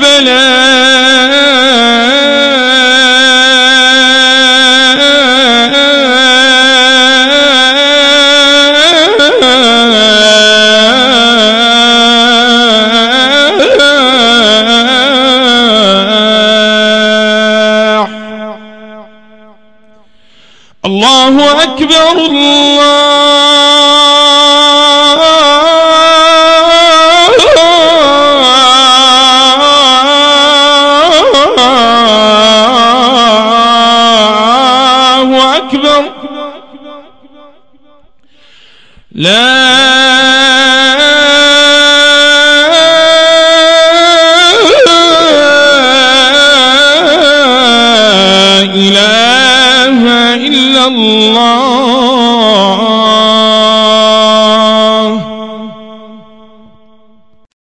الفلاح الله أكبر الله لا إله إلا الله.